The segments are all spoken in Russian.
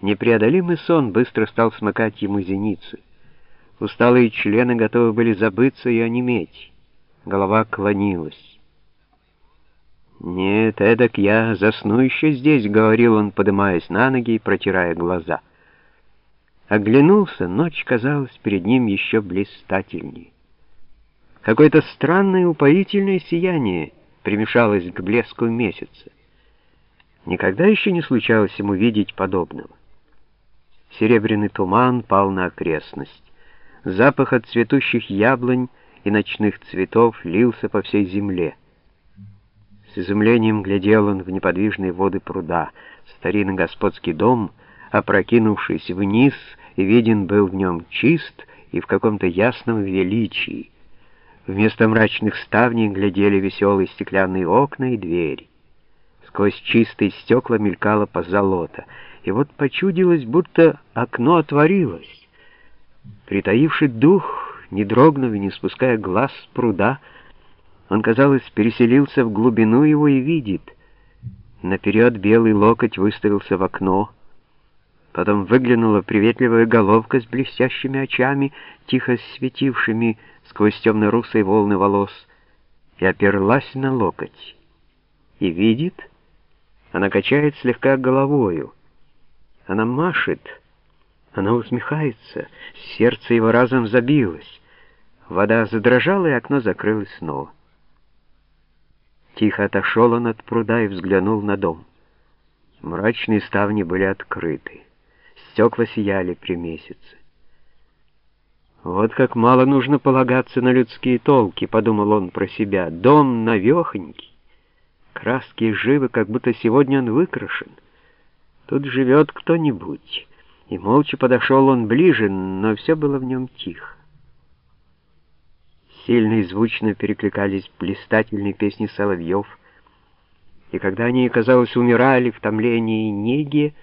Непреодолимый сон быстро стал смыкать ему зеницы. Усталые члены готовы были забыться и онеметь. Голова клонилась. «Нет, эдак я засну еще здесь», — говорил он, подымаясь на ноги и протирая глаза. Оглянулся, ночь казалась перед ним еще блистательней. Какое-то странное упоительное сияние примешалось к блеску месяца. Никогда еще не случалось ему видеть подобного. Серебряный туман пал на окрестность. Запах от цветущих яблонь и ночных цветов лился по всей земле. С изумлением глядел он в неподвижные воды пруда. Старинный господский дом, опрокинувшись вниз, виден был в нем чист и в каком-то ясном величии. Вместо мрачных ставней глядели веселые стеклянные окна и двери. Сквозь чистые стекла мелькало позолота, и вот почудилось, будто окно отворилось. Притаивший дух, не дрогнув и не спуская глаз с пруда, он, казалось, переселился в глубину его и видит. Наперед белый локоть выставился в окно, потом выглянула приветливая головка с блестящими очами, тихо светившими сквозь темно-русые волны волос, и оперлась на локоть. И видит — она качает слегка головою. Она машет. Она усмехается. Сердце его разом забилось. Вода задрожала, и окно закрылось снова. Тихо отошел он от пруда и взглянул на дом. Мрачные ставни были открыты. Стекла сияли при месяце. «Вот как мало нужно полагаться на людские толки», — подумал он про себя. «Дом навехонький, Краски живы, как будто сегодня он выкрашен. Тут живет кто-нибудь. И молча подошел он ближе, но все было в нем тихо. Сильно и звучно перекликались блистательные песни соловьев, и когда они, казалось, умирали в томлении и неге,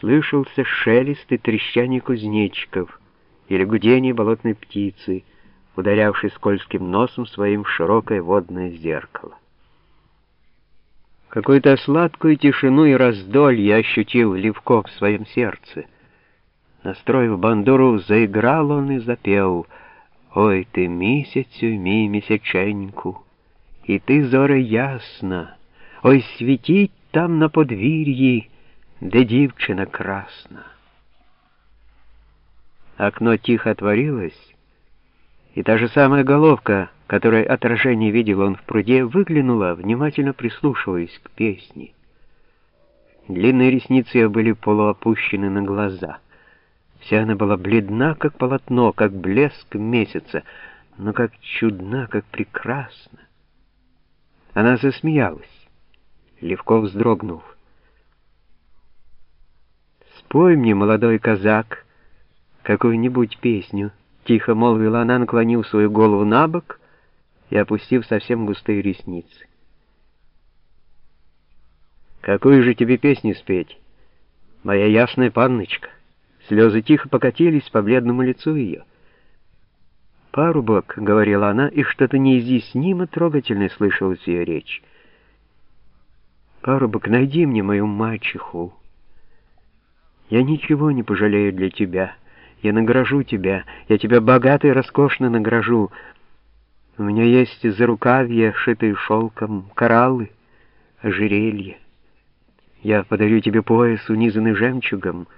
слышался шелест и трещание кузнечиков или гудение болотной птицы, ударявшей скользким носом своим в широкое водное зеркало. Какую-то сладкую тишину и раздолье ощутил Левков в своем сердце. Настроив бандуру, заиграл он и запел «Ой ты, місяцю, мій місяченьку, і ти зоре ясна, ой світіть там на подвір'ї, де дівчина красна». Окно тихо отворилось, и та же самая головка — которое отражение видел он в пруде, выглянула, внимательно прислушиваясь к песне. Длинные ресницы ее были полуопущены на глаза. Вся она была бледна, как полотно, как блеск месяца, но как чудна, как прекрасна. Она засмеялась. Левков вздрогнул. «Спой мне, молодой казак, какую-нибудь песню», — тихо молвила она, наклонив свою голову на бок — и опустив совсем густые ресницы. «Какую же тебе песню спеть, моя ясная панночка?» Слезы тихо покатились по бледному лицу ее. «Парубок», — говорила она, и что-то неизъяснимо трогательное слышалось ее речь. «Парубок, найди мне мою мачеху. Я ничего не пожалею для тебя. Я награжу тебя, я тебя богато и роскошно награжу, у меня есть зарукавья, шитые шелком, кораллы, ожерелье. Я подарю тебе пояс, унизанный жемчугом.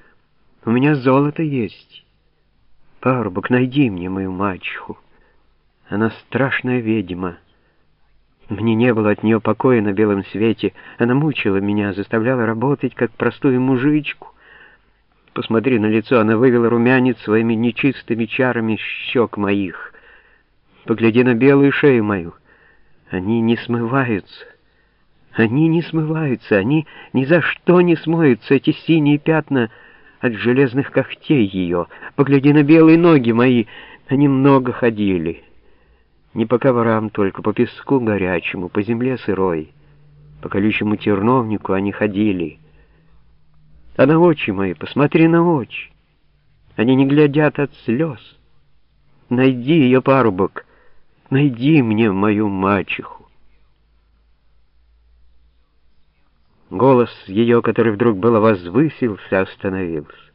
У меня золото есть. Парубок, найди мне мою мачеху. Она страшная ведьма. Мне не было от нее покоя на белом свете. Она мучила меня, заставляла работать, как простую мужичку. Посмотри на лицо, она вывела румянец своими нечистыми чарами щек моих. Погляди на белую шею мою. Они не смываются. Они не смываются, они ни за что не смоются, эти синие пятна от железных когтей ее. Погляди на белые ноги мои, они много ходили. Не по коврам только, по песку горячему, по земле сырой. По колючему терновнику они ходили. А на очи мои, посмотри на очи. Они не глядят от слез. Найди ее, парубок, — Найди мне мою мачеху. Голос ее, который вдруг было возвысился, остановился.